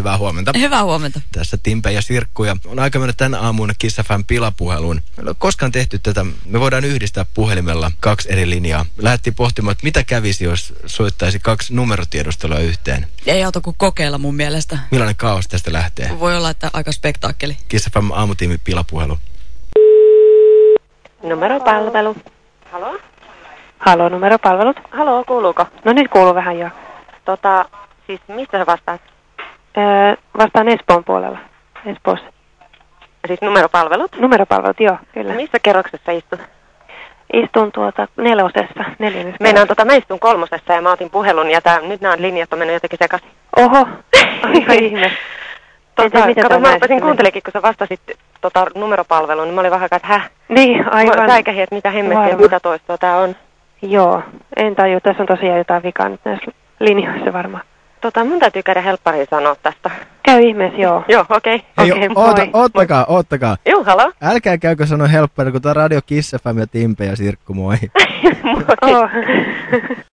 Hyvää huomenta. Hyvää huomenta. Tässä Timpe ja Sirkku ja on aika mennä tänä aamuun Kissafan pilapuheluun. Meillä ei koskaan tehty tätä. Me voidaan yhdistää puhelimella kaksi eri linjaa. Lähdettiin pohtimaan, että mitä kävisi, jos soittaisi kaksi numerotiedustelua yhteen. Ei auta kuin kokeilla mun mielestä. Millainen kaos tästä lähtee? Voi olla, että aika spektaakkeli. Kissafan aamutiimi pilapuhelu. Numeropalvelu. Halo? Halo, numeropalvelut. Halo, kuuluuko? No nyt kuuluu vähän jo. Tota, siis mistä sä vastaat? Öö, vastaan Espoon puolella. Espoossa. Siis numeropalvelut? Numeropalvelut, joo, kyllä. Missä kerroksessa istut? Istun tuota nelosessa, neljännessä. Meinaan tota, mä istun kolmosessa ja mä otin puhelun ja tää, nyt nämä linjat on mennyt jotenkin sekaisin. Oho, aika ihme. Tota, mitä kato, mä rupesin kuuntelekin, kun sä vastasit tota, numeropalveluun, niin mä olin vähän aikaa, että häh? Niin, aivan. Säikähin, että mitä hemmettiä, Varma. mitä toistoa tää on. Joo, en tajua. Tässä on tosiaan jotain vikaa nyt näissä linjoissa varmaan. Tota, mun täytyy käydä helppariin sanoa tästä. Käy ihmeessä, joo. Joo, okei. Hei, Okei, oota, moi. oottakaa, oottakaa. Juu, halo? Älkää käykö sanoa helppari, kun tää on Radio Kiss FM ja Timpe ja Sirkku, moi. Moi. Oh.